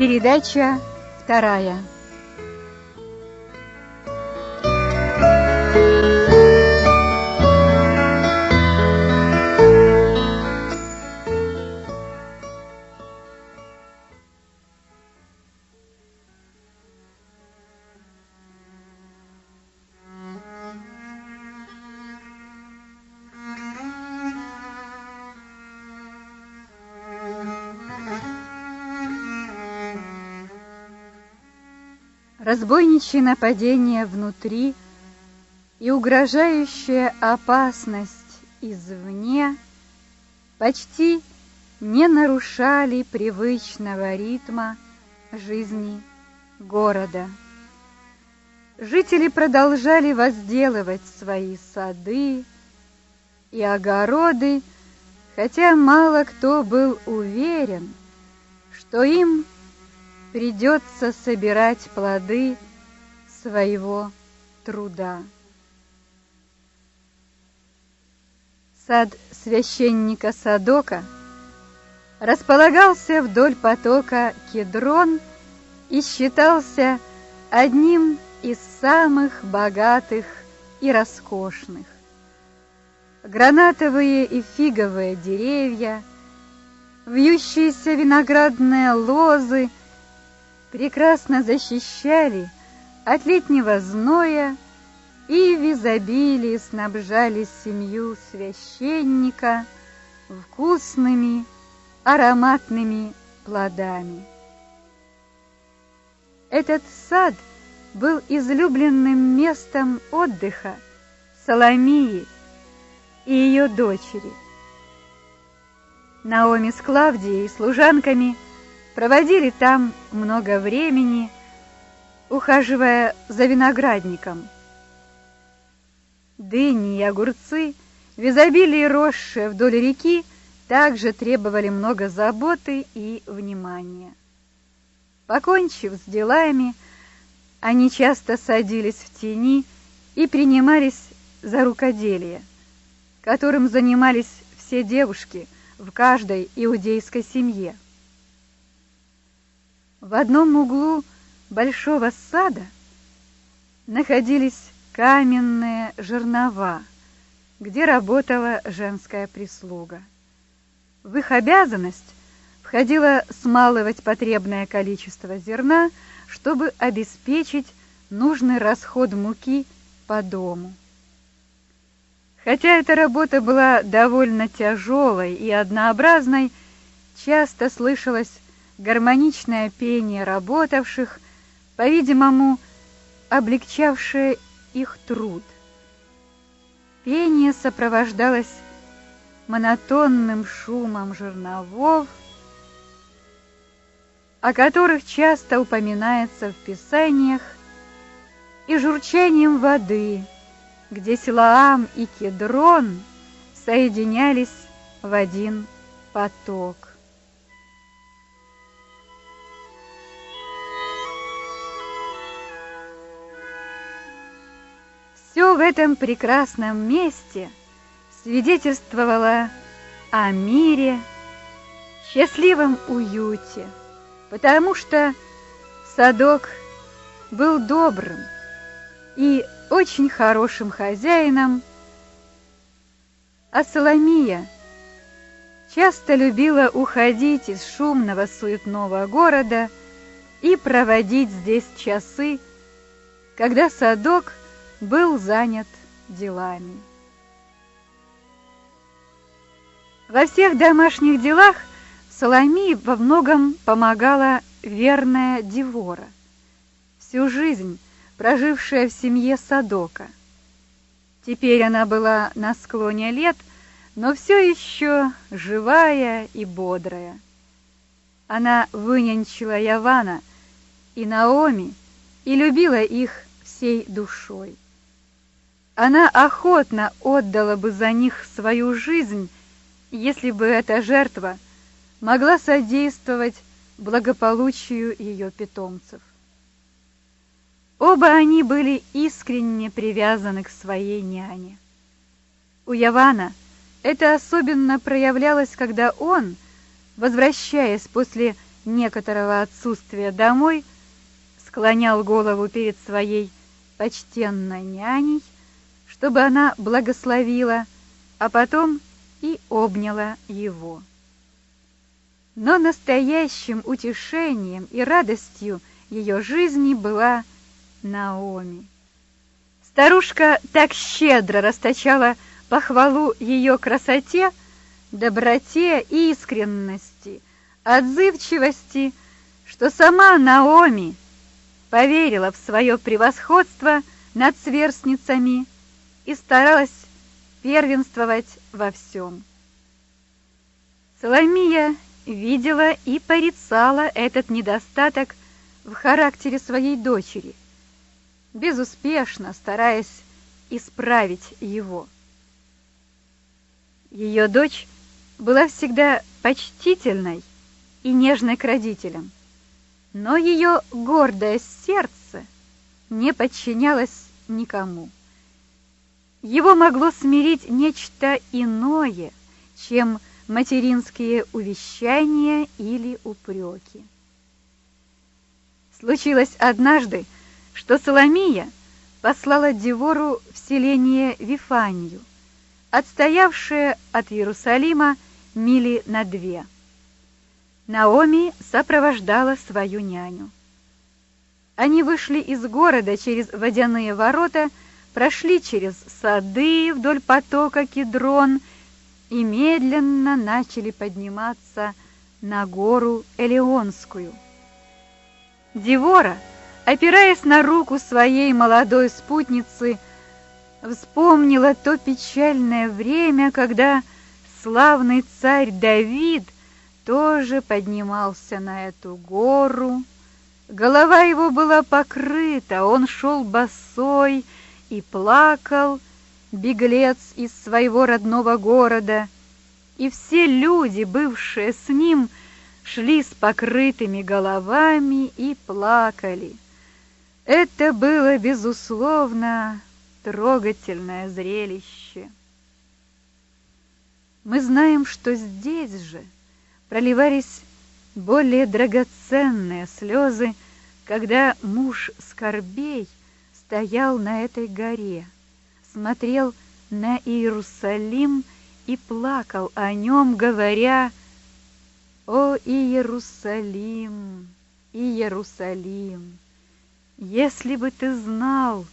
Передача вторая. Разбойничье нападение внутри и угрожающая опасность извне почти не нарушали привычного ритма жизни города. Жители продолжали возделывать свои сады и огороды, хотя мало кто был уверен, что им придется собирать плоды своего труда. Сад священника Садока располагался вдоль потока Кедрон и считался одним из самых богатых и роскошных. Гранатовые и фиговые деревья, вьющиеся виноградные лозы — прекрасно защищали от летнего зноя и в изобилии снабжали семью священника вкусными ароматными плодами. Этот сад был излюбленным местом отдыха Соломии и ее дочери. Наоми с Клавдией, служанками – проводили там много времени, ухаживая за виноградником. Дыни и огурцы, в изобилии росшие вдоль реки, также требовали много заботы и внимания. Покончив с делами, они часто садились в тени и принимались за рукоделие, которым занимались все девушки в каждой иудейской семье. В одном углу большого сада находились каменные жернова, где работала женская прислуга. В их обязанность входило смалывать потребное количество зерна, чтобы обеспечить нужный расход муки по дому. Хотя эта работа была довольно тяжелой и однообразной, часто слышалось гармоничное пение работавших, по-видимому, облегчавшее их труд. Пение сопровождалось монотонным шумом жерновов, о которых часто упоминается в Писаниях, и журчанием воды, где Силаам и Кедрон соединялись в один поток. Все в этом прекрасном месте свидетельствовало о мире, счастливом уюте, потому что садок был добрым и очень хорошим хозяином, а Соломия часто любила уходить из шумного суетного города и проводить здесь часы, когда садок был занят делами. Во всех домашних делах Соломии во многом помогала верная Девора, всю жизнь прожившая в семье Садока. Теперь она была на склоне лет, но все еще живая и бодрая. Она вынянчила Явана и Наоми и любила их всей душой. Она охотно отдала бы за них свою жизнь, если бы эта жертва могла содействовать благополучию ее питомцев. Оба они были искренне привязаны к своей няне. У Явана это особенно проявлялось, когда он, возвращаясь после некоторого отсутствия домой, склонял голову перед своей почтенной няней, чтобы она благословила, а потом и обняла его. Но настоящим утешением и радостью ее жизни была Наоми. Старушка так щедро расточала похвалу ее красоте, доброте и искренности, отзывчивости, что сама Наоми поверила в свое превосходство над сверстницами и старалась первенствовать во всем. Соломия видела и порицала этот недостаток в характере своей дочери, безуспешно стараясь исправить его. Ее дочь была всегда почтительной и нежной к родителям, но ее гордое сердце не подчинялось никому. Его могло смирить нечто иное, чем материнские увещания или упреки. Случилось однажды, что Соломия послала Девору в селение Вифанию, отстоявшее от Иерусалима мили на две. Наоми сопровождала свою няню. Они вышли из города через водяные ворота, прошли через сады вдоль потока Кедрон и медленно начали подниматься на гору Элеонскую. Девора, опираясь на руку своей молодой спутницы, вспомнила то печальное время, когда славный царь Давид тоже поднимался на эту гору. Голова его была покрыта, он шел босой и плакал, беглец из своего родного города, и все люди, бывшие с ним, шли с покрытыми головами и плакали. Это было, безусловно, трогательное зрелище. Мы знаем, что здесь же проливались более драгоценные слезы, когда муж скорбей стоял на этой горе, смотрел на Иерусалим и плакал о нем, говоря «О Иерусалим, Иерусалим, если бы ты знал,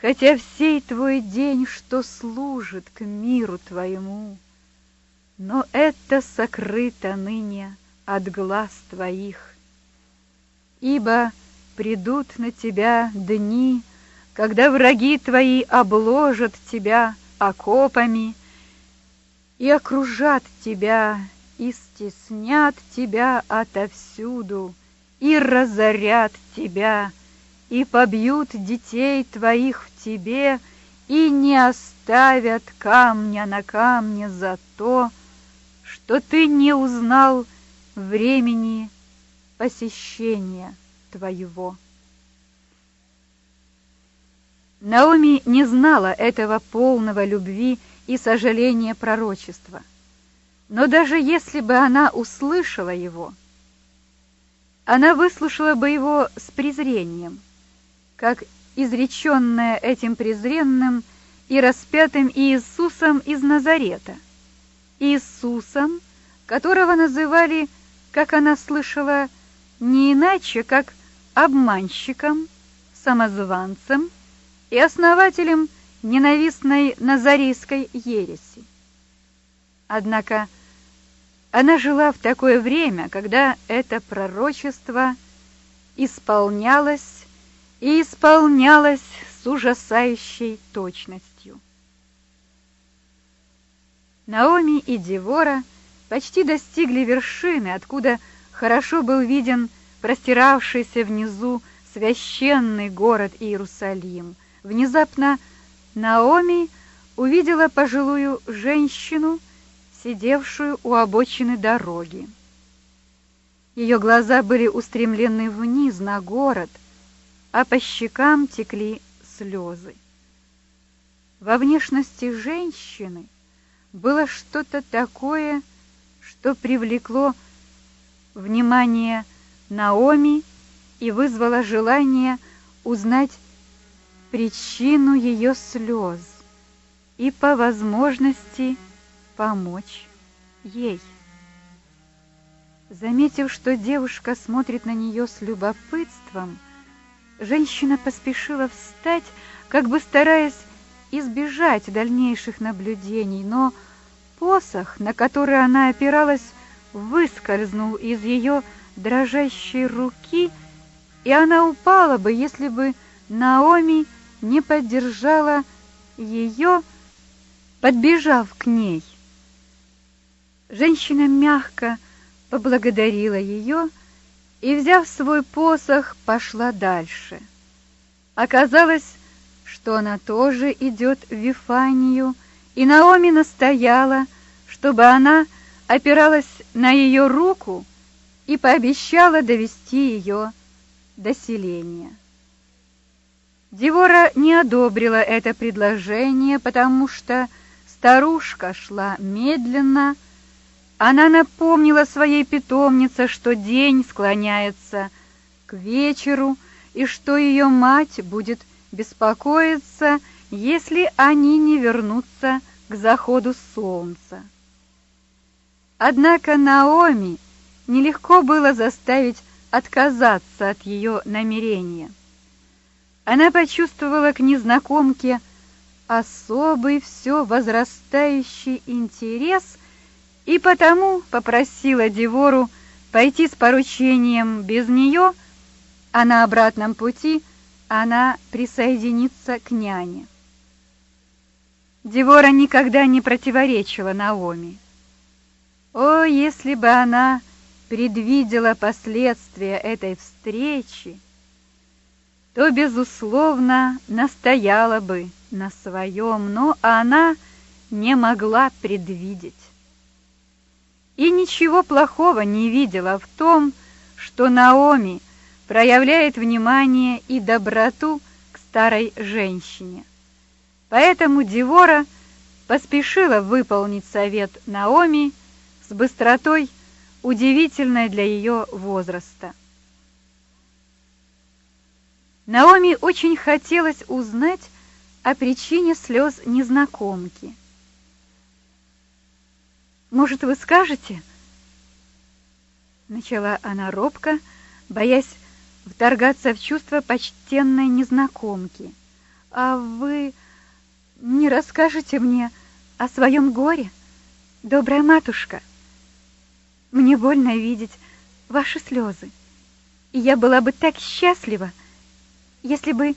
хотя всей твой день, что служит к миру твоему, но это сокрыто ныне от глаз твоих, ибо придут на тебя дни, когда враги твои обложат тебя окопами и окружат тебя и стеснят тебя отовсюду, и разорят тебя, и побьют детей твоих в тебе, и не оставят камня на камне за то, что ты не узнал времени посещения твоего. Наоми не знала этого полного любви и сожаления пророчества — но даже если бы она услышала его, она выслушала бы его с презрением, как изреченное этим презренным и распятым Иисусом из Назарета, Иисусом, которого называли, как она слышала, не иначе, как обманщиком, самозванцем и основателем ненавистной назарейской ереси. Однако она жила в такое время, когда это пророчество исполнялось и исполнялось с ужасающей точностью. Наоми и Девора почти достигли вершины, откуда хорошо был виден простиравшийся внизу священный город Иерусалим. Внезапно Наоми увидела пожилую женщину, сидевшую у обочины дороги. Ее глаза были устремлены вниз на город, а по щекам текли слезы. Во внешности женщины было что-то такое, что привлекло внимание Наоми и вызвала желание узнать причину ее слез и по возможности помочь ей. Заметив, что девушка смотрит на нее с любопытством, женщина поспешила встать, как бы стараясь избежать дальнейших наблюдений, но посох, на который она опиралась, выскользнул из ее дрожащей руки, и она упала бы, если бы Наоми не поддержала ее, подбежав к ней. Женщина мягко поблагодарила ее и, взяв свой посох, пошла дальше. Оказалось, что она тоже идет в Вифанию, и Наоми настояла, чтобы она опиралась на ее руку и пообещала довести ее до селения. Девора не одобрила это предложение, потому что старушка шла медленно, она напомнила своей питомнице, что день склоняется к вечеру и что ее мать будет беспокоиться, если они не вернутся к заходу солнца. Однако Наоми нелегко было заставить отказаться от ее намерения. Она почувствовала к незнакомке особый все возрастающий интерес и потому попросила Девору пойти с поручением без нее, а на обратном пути она присоединится к няне. Девора никогда не противоречила Наоми. О, если бы она предвидела последствия этой встречи, то, безусловно, настояла бы на своем, но она не могла предвидеть и ничего плохого не видела в том, что Наоми проявляет внимание и доброту к старой женщине. Поэтому Девора поспешила выполнить совет Наоми с быстротой, удивительной для ее возраста. Наоми очень хотелось узнать о причине слез незнакомки – может, вы скажете?» Начала она робко, боясь вторгаться в чувство почтенной незнакомки. «А вы не расскажете мне о своем горе, добрая матушка? Мне больно видеть ваши слезы, и я была бы так счастлива, если бы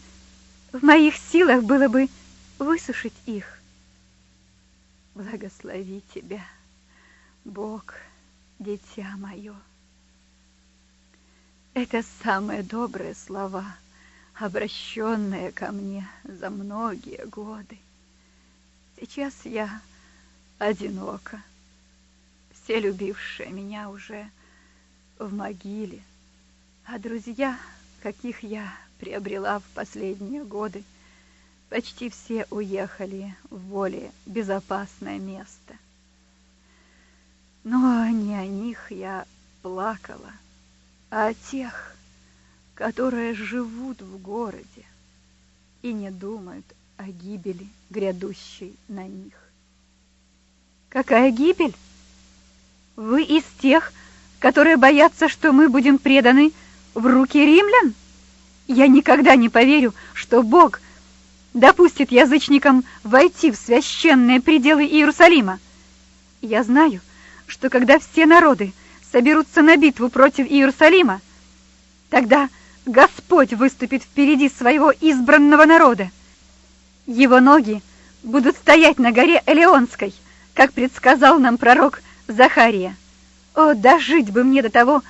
в моих силах было бы высушить их. Благослови тебя!» Бог, дитя мое. Это самые добрые слова, обращенные ко мне за многие годы. Сейчас я одинока. Все любившие меня уже в могиле, а друзья, каких я приобрела в последние годы, почти все уехали в более безопасное место. Но не о них я плакала, а о тех, которые живут в городе и не думают о гибели, грядущей на них. Какая гибель? Вы из тех, которые боятся, что мы будем преданы в руки римлян? Я никогда не поверю, что Бог допустит язычникам войти в священные пределы Иерусалима. Я знаю, что когда все народы соберутся на битву против Иерусалима, тогда Господь выступит впереди своего избранного народа. Его ноги будут стоять на горе Элеонской, как предсказал нам пророк Захария. О, дожить бы мне до того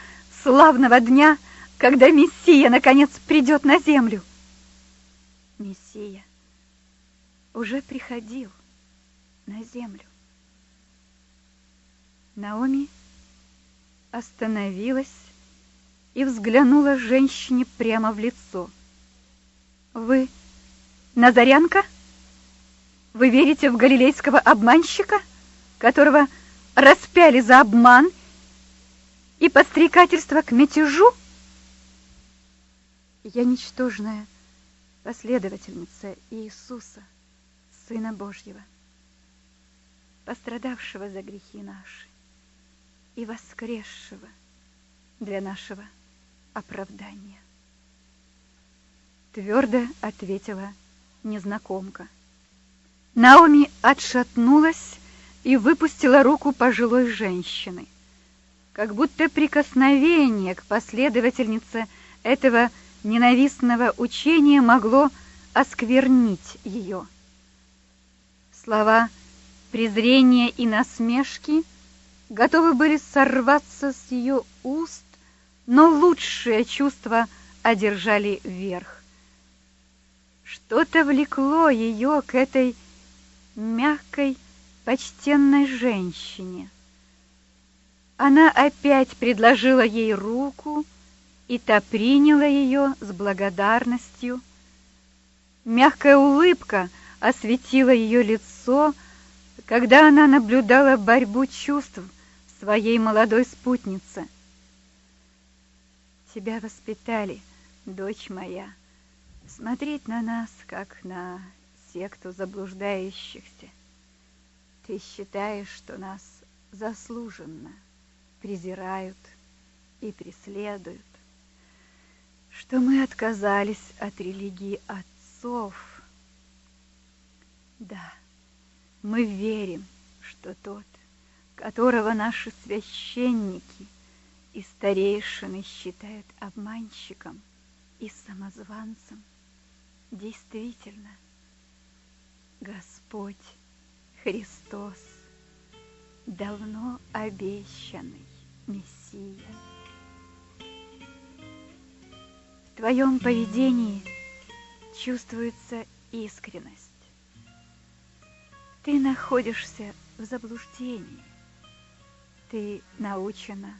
славного дня, когда Мессия наконец придет на землю. Мессия уже приходил на землю. Наоми остановилась и взглянула женщине прямо в лицо. «Вы назарянка? Вы верите в галилейского обманщика, которого распяли за обман и подстрекательство к мятежу? Я ничтожная последовательница Иисуса, Сына Божьего, пострадавшего за грехи наши и воскресшего для нашего оправдания. Твердо ответила незнакомка. Наоми отшатнулась и выпустила руку пожилой женщины, как будто прикосновение к последовательнице этого ненавистного учения могло осквернить ее. Слова презрения и насмешки готовы были сорваться с ее уст, но лучшие чувства одержали верх. Что-то влекло ее к этой мягкой, почтенной женщине. Она опять предложила ей руку, и та приняла ее с благодарностью. Мягкая улыбка осветила ее лицо, когда она наблюдала борьбу чувств своей молодой спутницы. Тебя воспитали, дочь моя, смотреть на нас, как на секту заблуждающихся. Ты считаешь, что нас заслуженно презирают и преследуют что мы отказались от религии отцов. Да, мы верим, что тот, которого наши священники и старейшины считают обманщиком и самозванцем, действительно Господь Христос, давно обещанный Мессия твоем поведении чувствуется искренность. Ты находишься в заблуждении. Ты научена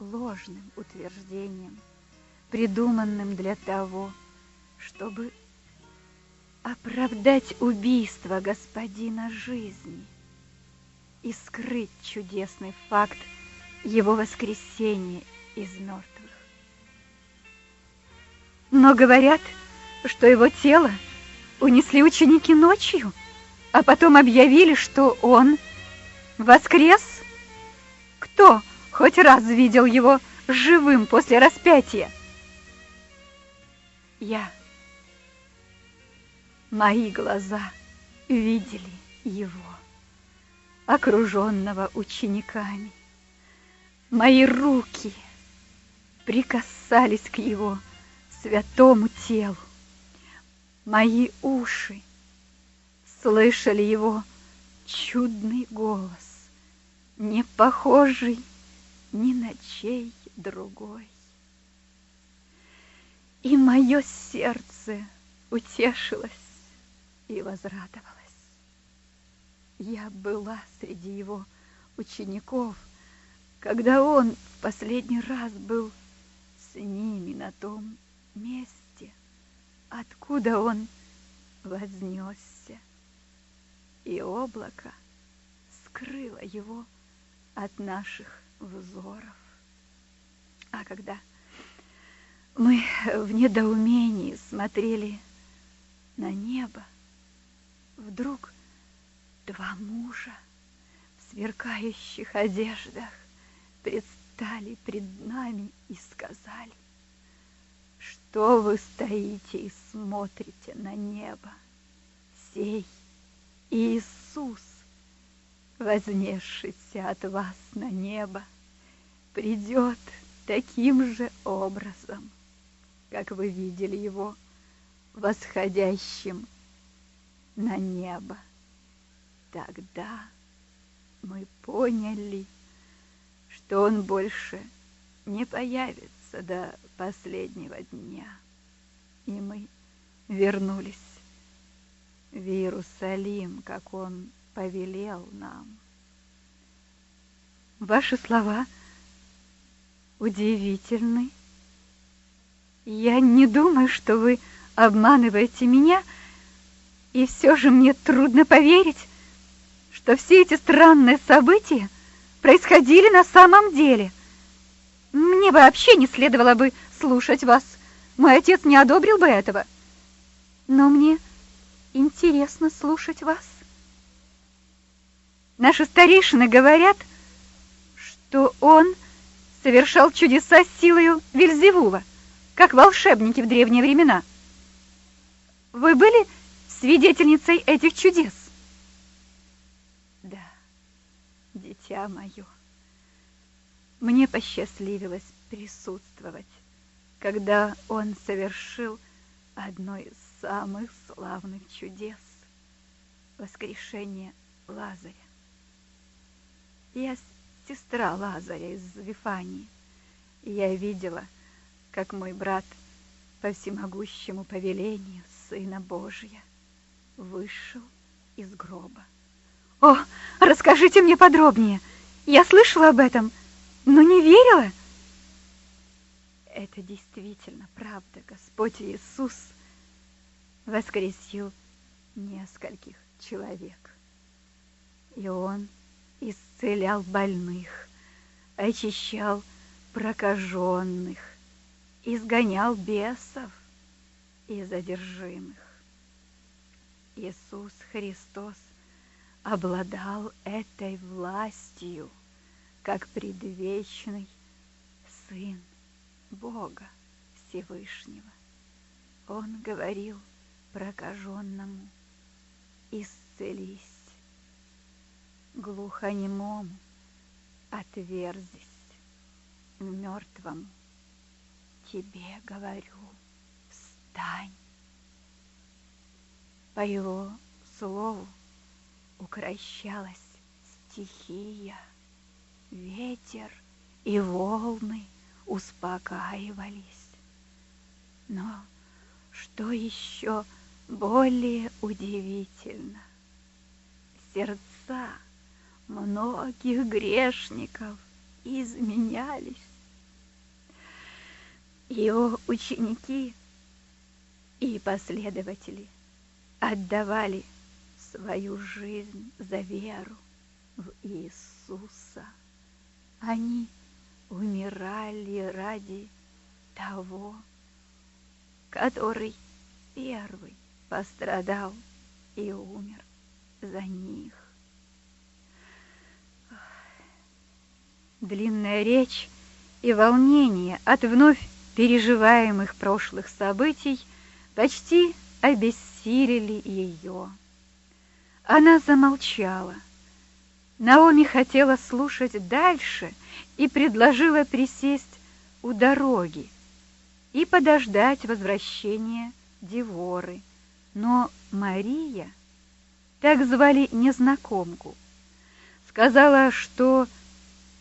ложным утверждением, придуманным для того, чтобы оправдать убийство господина жизни и скрыть чудесный факт его воскресения из мертвых. Но говорят, что его тело унесли ученики ночью, а потом объявили, что он воскрес. Кто хоть раз видел его живым после распятия? Я. Мои глаза видели его, окруженного учениками. Мои руки прикасались к его святому телу. Мои уши слышали его чудный голос, не похожий ни на чей другой. И мое сердце утешилось и возрадовалось. Я была среди его учеников, когда он в последний раз был с ними на том месте, откуда он вознесся, и облако скрыло его от наших взоров. А когда мы в недоумении смотрели на небо, вдруг два мужа в сверкающих одеждах предстали пред нами и сказали, что вы стоите и смотрите на небо? Сей Иисус, вознесшийся от вас на небо, придет таким же образом, как вы видели его восходящим на небо. Тогда мы поняли, что он больше не появится до последнего дня. И мы вернулись в Иерусалим, как он повелел нам. Ваши слова удивительны. Я не думаю, что вы обманываете меня, и все же мне трудно поверить, что все эти странные события происходили на самом деле – Мне вообще не следовало бы слушать вас. Мой отец не одобрил бы этого. Но мне интересно слушать вас. Наши старейшины говорят, что он совершал чудеса силою Вильзевула, как волшебники в древние времена. Вы были свидетельницей этих чудес? Да, дитя мое. Мне посчастливилось присутствовать, когда он совершил одно из самых славных чудес — воскрешение Лазаря. Я сестра Лазаря из Вифании, и я видела, как мой брат по всемогущему повелению Сына Божия вышел из гроба. О, расскажите мне подробнее. Я слышала об этом, — но не верила. Это действительно правда. Господь Иисус воскресил нескольких человек. И Он исцелял больных, очищал прокаженных, изгонял бесов и задержимых. Иисус Христос обладал этой властью – как предвечный Сын Бога Всевышнего. Он говорил прокаженному, исцелись, глухонемому, отверзись, мертвому, тебе говорю, встань. По его слову укращалась стихия ветер и волны успокаивались. Но что еще более удивительно, сердца многих грешников изменялись. Его ученики и последователи отдавали свою жизнь за веру в Иисуса. Они умирали ради того, который первый пострадал и умер за них. Длинная речь и волнение от вновь переживаемых прошлых событий почти обессилили ее. Она замолчала. Наоми хотела слушать дальше и предложила присесть у дороги и подождать возвращения Деворы. Но Мария, так звали незнакомку, сказала, что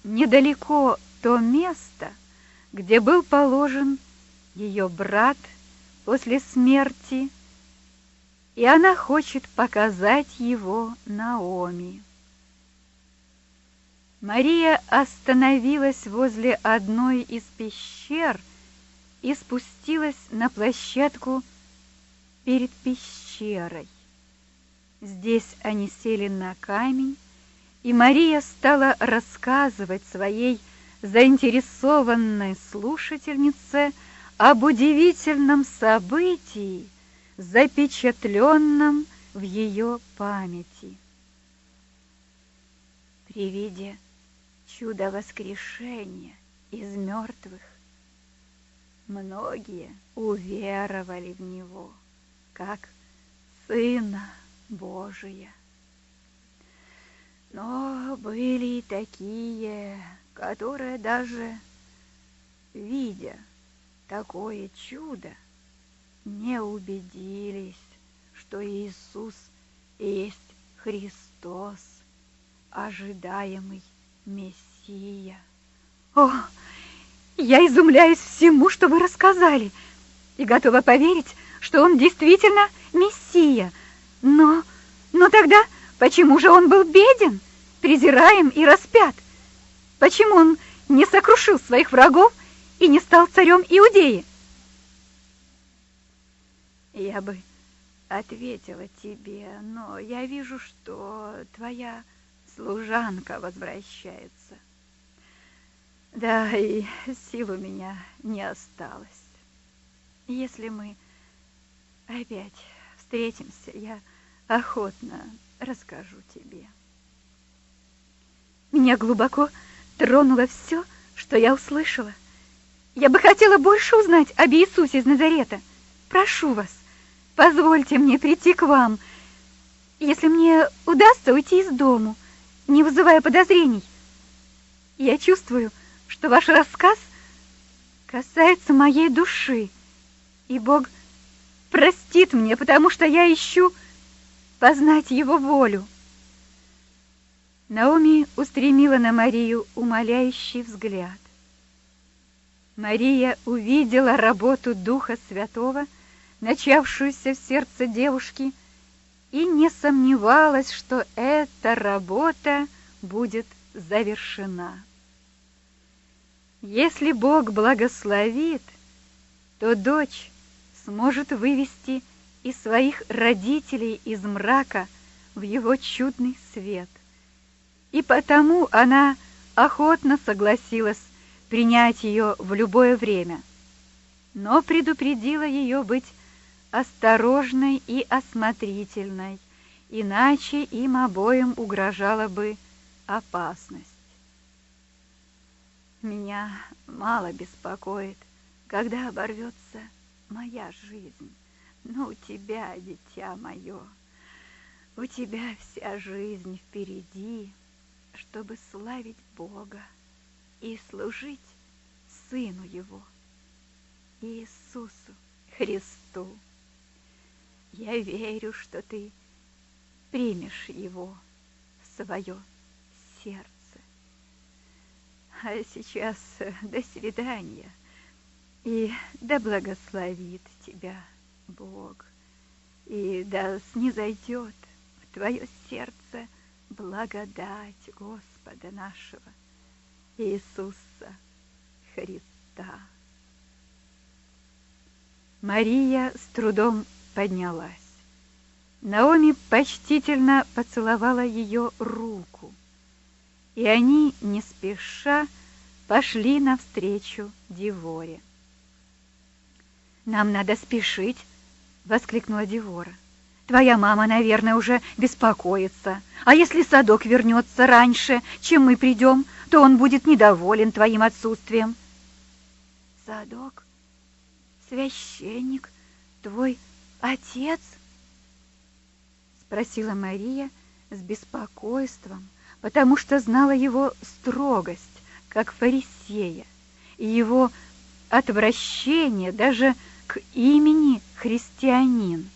недалеко то место, где был положен ее брат после смерти, и она хочет показать его Наоми. Мария остановилась возле одной из пещер и спустилась на площадку перед пещерой. Здесь они сели на камень, и Мария стала рассказывать своей заинтересованной слушательнице об удивительном событии, запечатленном в ее памяти. При виде чудо воскрешения из мертвых. Многие уверовали в Него, как Сына Божия. Но были и такие, которые даже, видя такое чудо, не убедились, что Иисус есть Христос, ожидаемый Мессия. О, я изумляюсь всему, что вы рассказали, и готова поверить, что он действительно Мессия. Но, но тогда почему же он был беден, презираем и распят? Почему он не сокрушил своих врагов и не стал царем Иудеи? Я бы ответила тебе, но я вижу, что твоя служанка возвращается. Да, и сил у меня не осталось. Если мы опять встретимся, я охотно расскажу тебе. Меня глубоко тронуло все, что я услышала. Я бы хотела больше узнать об Иисусе из Назарета. Прошу вас, позвольте мне прийти к вам, если мне удастся уйти из дому, не вызывая подозрений. Я чувствую, что ваш рассказ касается моей души, и Бог простит мне, потому что я ищу познать Его волю. Наоми устремила на Марию умоляющий взгляд. Мария увидела работу Духа Святого, начавшуюся в сердце девушки, и не сомневалась, что эта работа будет завершена. Если Бог благословит, то дочь сможет вывести и своих родителей из мрака в его чудный свет. И потому она охотно согласилась принять ее в любое время, но предупредила ее быть осторожной и осмотрительной, иначе им обоим угрожала бы опасность. Меня мало беспокоит, когда оборвется моя жизнь, но у тебя, дитя мое, у тебя вся жизнь впереди, чтобы славить Бога и служить Сыну Его, Иисусу Христу. Я верю, что ты примешь Его в свое сердце. А сейчас э, до свидания, и да благословит тебя Бог, и да снизойдет в твое сердце благодать Господа нашего Иисуса Христа. Мария с трудом поднялась. Наоми почтительно поцеловала ее руку, и они, не спеша, пошли навстречу Диворе. «Нам надо спешить!» — воскликнула Девора. «Твоя мама, наверное, уже беспокоится. А если садок вернется раньше, чем мы придем, то он будет недоволен твоим отсутствием». «Садок? Священник? Твой отец?» — спросила Мария с беспокойством, потому что знала его строгость, как фарисея, и его отвращение даже к имени христианин.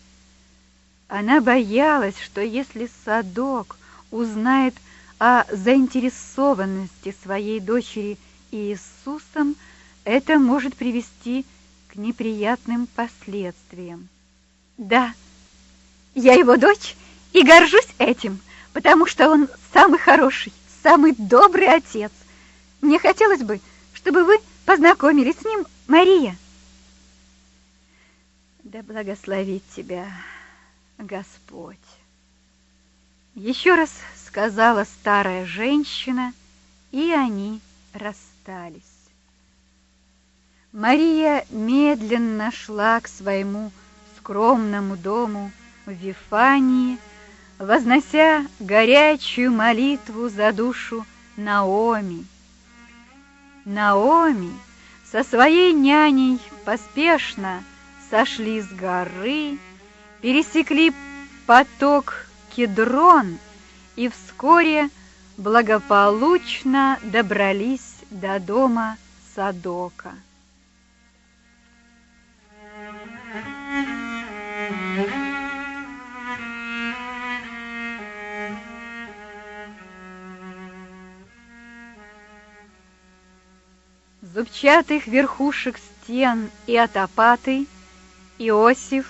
Она боялась, что если Садок узнает о заинтересованности своей дочери Иисусом, это может привести к неприятным последствиям. Да, я его дочь и горжусь этим, потому что он самый хороший, самый добрый отец. Мне хотелось бы, чтобы вы познакомились с ним, Мария. Да благословит тебя Господь. Еще раз сказала старая женщина, и они расстались. Мария медленно шла к своему скромному дому в Вифании, вознося горячую молитву за душу Наоми. Наоми со своей няней поспешно сошли с горы, пересекли поток Кедрон и вскоре благополучно добрались до дома Садока. Зубчатых верхушек стен и атопаты Иосиф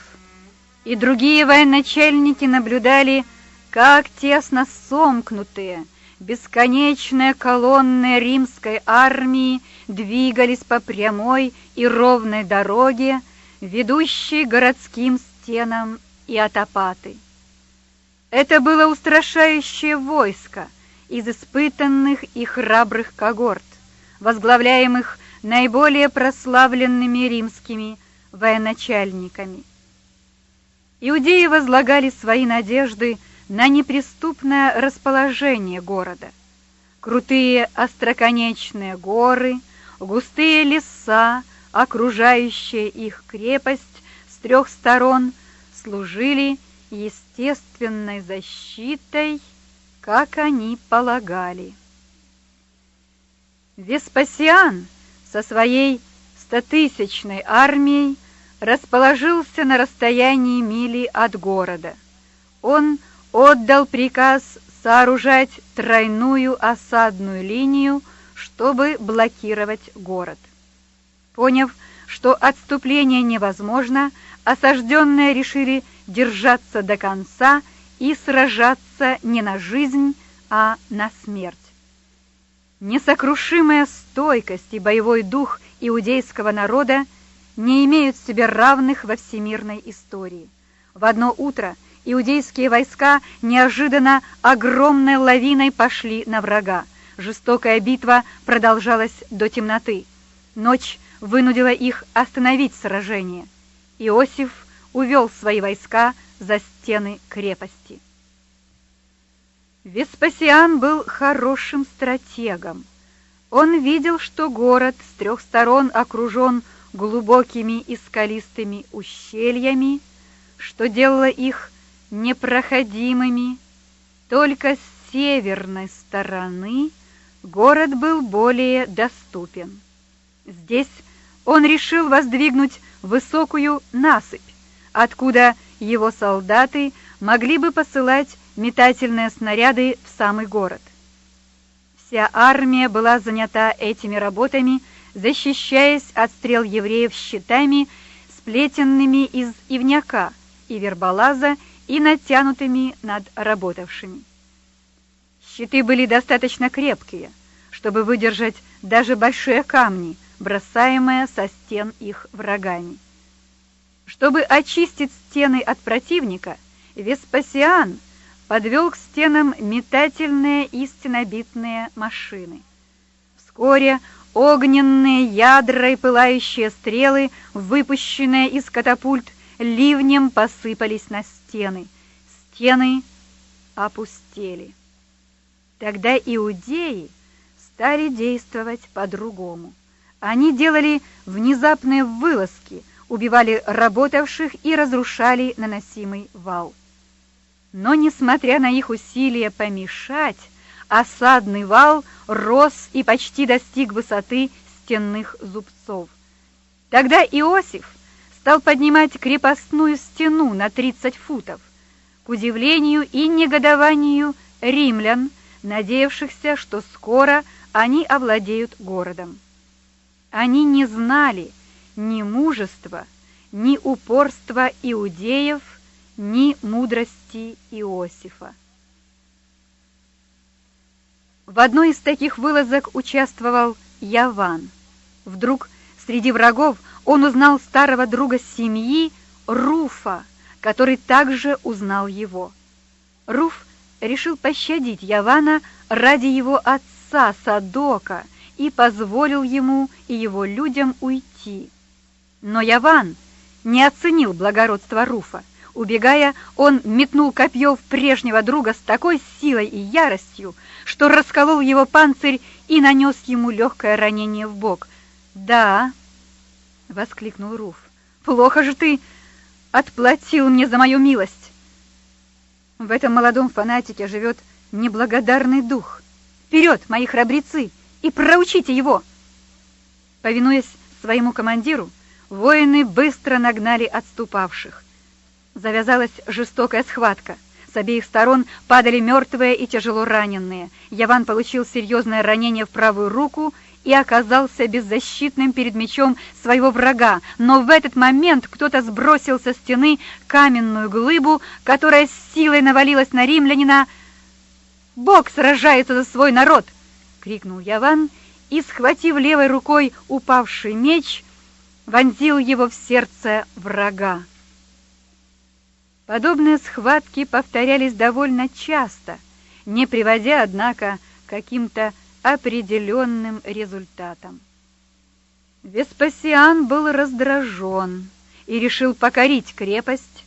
и другие военачальники наблюдали, как тесно сомкнутые, бесконечные колонны римской армии двигались по прямой и ровной дороге, ведущей городским стенам и атопаты. Это было устрашающее войско из испытанных и храбрых когорт, возглавляемых наиболее прославленными римскими военачальниками. Иудеи возлагали свои надежды на неприступное расположение города. Крутые остроконечные горы, густые леса, окружающая их крепость с трех сторон служили естественной защитой, как они полагали. Веспасиан со своей стотысячной армией расположился на расстоянии мили от города. Он отдал приказ сооружать тройную осадную линию, чтобы блокировать город. Поняв, что отступление невозможно, осажденные решили держаться до конца и сражаться не на жизнь, а на смерть. Несокрушимая стойкость и боевой дух иудейского народа не имеют себе равных во всемирной истории. В одно утро иудейские войска неожиданно огромной лавиной пошли на врага. Жестокая битва продолжалась до темноты. Ночь вынудила их остановить сражение. Иосиф увел свои войска за стены крепости. Веспасиан был хорошим стратегом. Он видел, что город с трех сторон окружен глубокими и скалистыми ущельями, что делало их непроходимыми. Только с северной стороны город был более доступен. Здесь он решил воздвигнуть высокую насыпь, откуда его солдаты могли бы посылать метательные снаряды в самый город. Вся армия была занята этими работами, защищаясь от стрел евреев щитами, сплетенными из ивняка и верболаза и натянутыми над работавшими. Щиты были достаточно крепкие, чтобы выдержать даже большие камни, бросаемые со стен их врагами. Чтобы очистить стены от противника, Веспасиан подвел к стенам метательные и стенобитные машины. Вскоре огненные ядра и пылающие стрелы, выпущенные из катапульт, ливнем посыпались на стены. Стены опустели. Тогда иудеи стали действовать по-другому. Они делали внезапные вылазки, убивали работавших и разрушали наносимый вал. Но, несмотря на их усилия помешать, осадный вал рос и почти достиг высоты стенных зубцов. Тогда Иосиф стал поднимать крепостную стену на 30 футов. К удивлению и негодованию римлян, надеявшихся, что скоро они овладеют городом. Они не знали ни мужества, ни упорства иудеев, ни мудрости Иосифа. В одной из таких вылазок участвовал Яван. Вдруг среди врагов он узнал старого друга семьи Руфа, который также узнал его. Руф решил пощадить Явана ради его отца Садока и позволил ему и его людям уйти. Но Яван не оценил благородства Руфа. Убегая, он метнул копье в прежнего друга с такой силой и яростью, что расколол его панцирь и нанес ему легкое ранение в бок. «Да», — воскликнул Руф, — «плохо же ты отплатил мне за мою милость». В этом молодом фанатике живет неблагодарный дух. Вперед, мои храбрецы, и проучите его! Повинуясь своему командиру, воины быстро нагнали отступавших. Завязалась жестокая схватка. С обеих сторон падали мертвые и тяжело раненые. Яван получил серьезное ранение в правую руку и оказался беззащитным перед мечом своего врага, но в этот момент кто-то сбросил со стены каменную глыбу, которая с силой навалилась на римлянина. «Бог сражается за свой народ!» — крикнул Яван и, схватив левой рукой упавший меч, вонзил его в сердце врага. Подобные схватки повторялись довольно часто, не приводя, однако, к каким-то определенным результатом. Веспасиан был раздражен и решил покорить крепость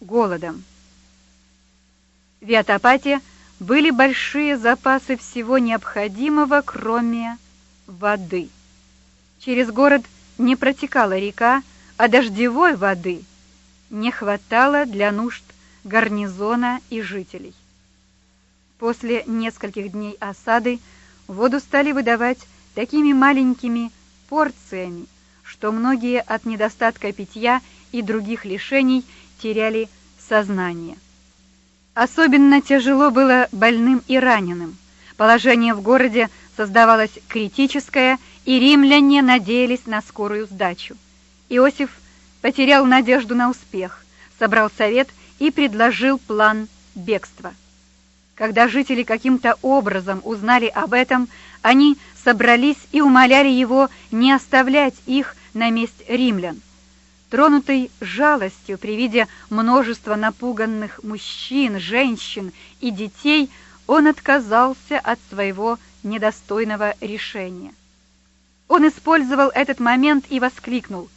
голодом. В Виатопате были большие запасы всего необходимого, кроме воды. Через город не протекала река, а дождевой воды не хватало для нужд гарнизона и жителей. После нескольких дней осады воду стали выдавать такими маленькими порциями, что многие от недостатка питья и других лишений теряли сознание. Особенно тяжело было больным и раненым. Положение в городе создавалось критическое, и римляне надеялись на скорую сдачу. Иосиф потерял надежду на успех, собрал совет и предложил план бегства. Когда жители каким-то образом узнали об этом, они собрались и умоляли его не оставлять их на месте римлян. Тронутый жалостью при виде множества напуганных мужчин, женщин и детей, он отказался от своего недостойного решения. Он использовал этот момент и воскликнул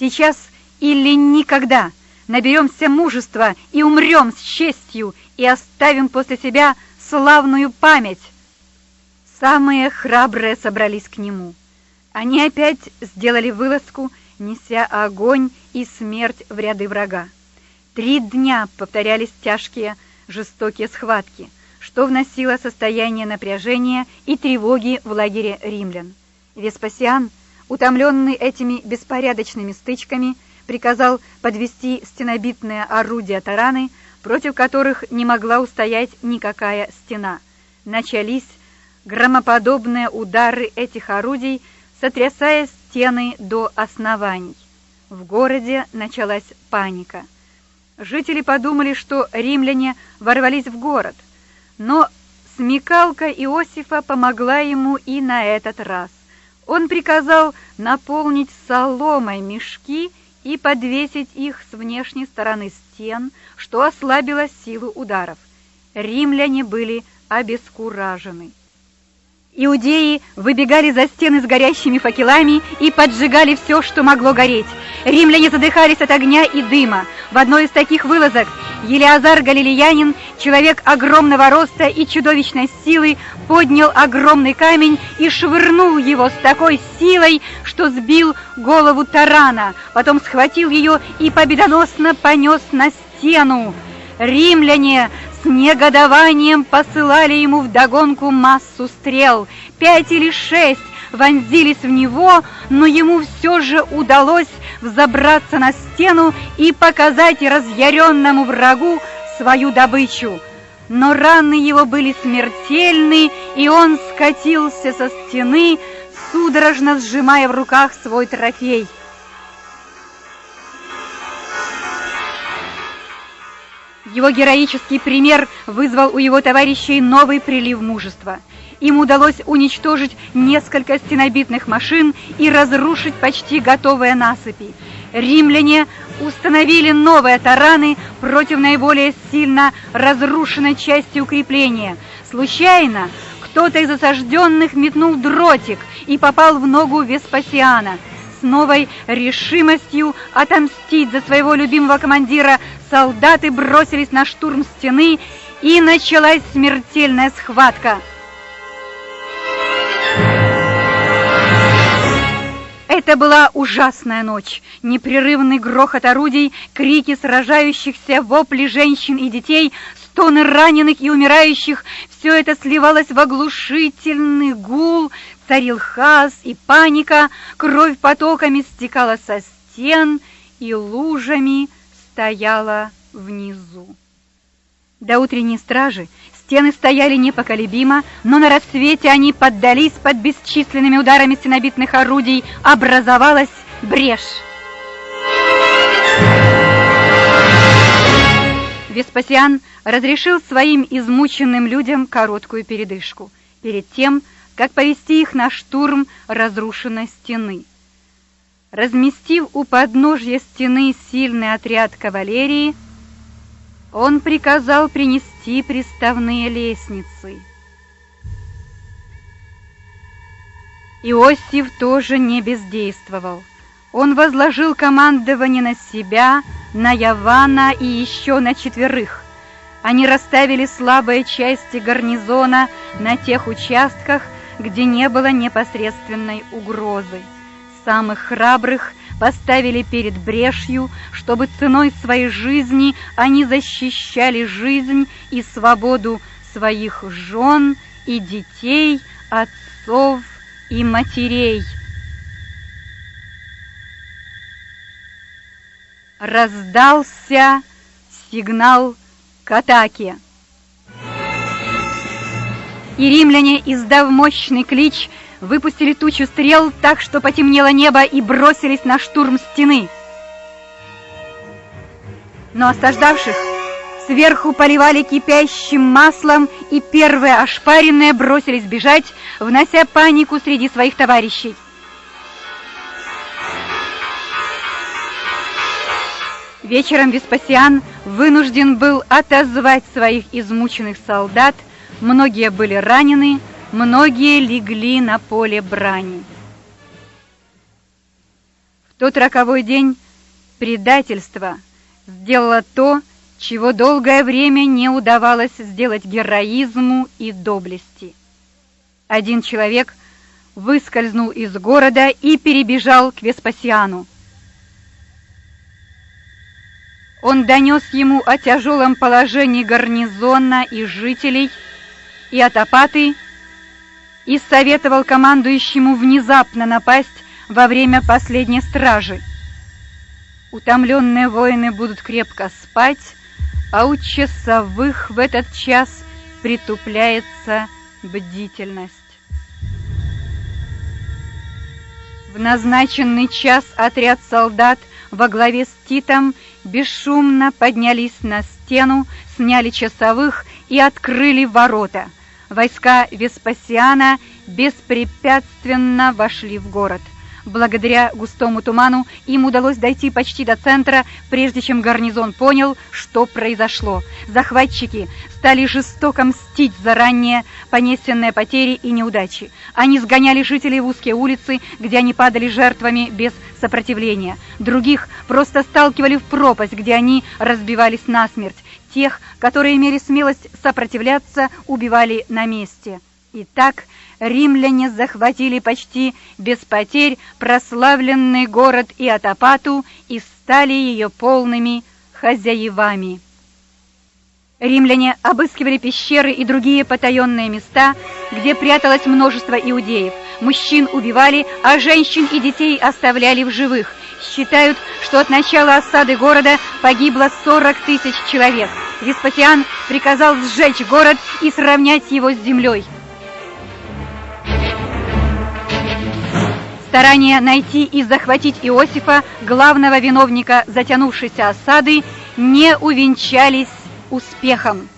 «Сейчас или никогда!» наберемся мужества и умрем с честью и оставим после себя славную память. Самые храбрые собрались к нему. Они опять сделали вылазку, неся огонь и смерть в ряды врага. Три дня повторялись тяжкие, жестокие схватки, что вносило состояние напряжения и тревоги в лагере римлян. Веспасиан, утомленный этими беспорядочными стычками, приказал подвести стенобитные орудия тараны, против которых не могла устоять никакая стена. Начались громоподобные удары этих орудий, сотрясая стены до оснований. В городе началась паника. Жители подумали, что римляне ворвались в город, но смекалка Иосифа помогла ему и на этот раз. Он приказал наполнить соломой мешки и подвесить их с внешней стороны стен, что ослабило силу ударов. Римляне были обескуражены. Иудеи выбегали за стены с горящими факелами и поджигали все, что могло гореть. Римляне задыхались от огня и дыма. В одной из таких вылазок Елиазар Галилеянин, человек огромного роста и чудовищной силы, поднял огромный камень и швырнул его с такой силой, что сбил голову тарана, потом схватил ее и победоносно понес на стену. Римляне с негодованием посылали ему вдогонку массу стрел. Пять или шесть вонзились в него, но ему все же удалось взобраться на стену и показать разъяренному врагу свою добычу. Но раны его были смертельны, и он скатился со стены, судорожно сжимая в руках свой трофей. Его героический пример вызвал у его товарищей новый прилив мужества. Им удалось уничтожить несколько стенобитных машин и разрушить почти готовые насыпи. Римляне установили новые тараны против наиболее сильно разрушенной части укрепления. Случайно кто-то из осажденных метнул дротик и попал в ногу Веспасиана – с новой решимостью отомстить за своего любимого командира солдаты бросились на штурм стены, и началась смертельная схватка. Это была ужасная ночь. Непрерывный грохот орудий, крики сражающихся, вопли женщин и детей, стоны раненых и умирающих — все это сливалось в оглушительный гул, царил хаос и паника, кровь потоками стекала со стен и лужами стояла внизу. До утренней стражи стены стояли непоколебимо, но на рассвете они поддались под бесчисленными ударами стенобитных орудий, образовалась брешь. Веспасиан разрешил своим измученным людям короткую передышку перед тем, как повести их на штурм разрушенной стены. Разместив у подножья стены сильный отряд кавалерии, он приказал принести приставные лестницы. Иосиф тоже не бездействовал. Он возложил командование на себя, на Явана и еще на четверых. Они расставили слабые части гарнизона на тех участках, где не было непосредственной угрозы. Самых храбрых поставили перед брешью, чтобы ценой своей жизни они защищали жизнь и свободу своих жен и детей, отцов и матерей. Раздался сигнал к атаке. И римляне, издав мощный клич, выпустили тучу стрел так, что потемнело небо и бросились на штурм стены. Но осаждавших сверху поливали кипящим маслом, и первые ошпаренные бросились бежать, внося панику среди своих товарищей. Вечером Веспасиан вынужден был отозвать своих измученных солдат, многие были ранены, многие легли на поле брани. В тот роковой день предательство сделало то, чего долгое время не удавалось сделать героизму и доблести. Один человек выскользнул из города и перебежал к Веспасиану. Он донес ему о тяжелом положении гарнизона и жителей, и от Апаты, и советовал командующему внезапно напасть во время последней стражи. Утомленные воины будут крепко спать, а у часовых в этот час притупляется бдительность. В назначенный час отряд солдат во главе с Титом бесшумно поднялись на стену, сняли часовых и открыли ворота – Войска Веспасиана беспрепятственно вошли в город. Благодаря густому туману им удалось дойти почти до центра, прежде чем гарнизон понял, что произошло. Захватчики стали жестоко мстить за ранее понесенные потери и неудачи. Они сгоняли жителей в узкие улицы, где они падали жертвами без сопротивления. Других просто сталкивали в пропасть, где они разбивались насмерть. Тех, которые имели смелость сопротивляться, убивали на месте. Итак, римляне захватили почти без потерь прославленный город Иотопату и стали ее полными хозяевами. Римляне обыскивали пещеры и другие потаенные места, где пряталось множество иудеев. Мужчин убивали, а женщин и детей оставляли в живых. Считают, что от начала осады города погибло 40 тысяч человек. Веспасиан приказал сжечь город и сравнять его с землей. Старание найти и захватить Иосифа, главного виновника затянувшейся осады, не увенчались успехом.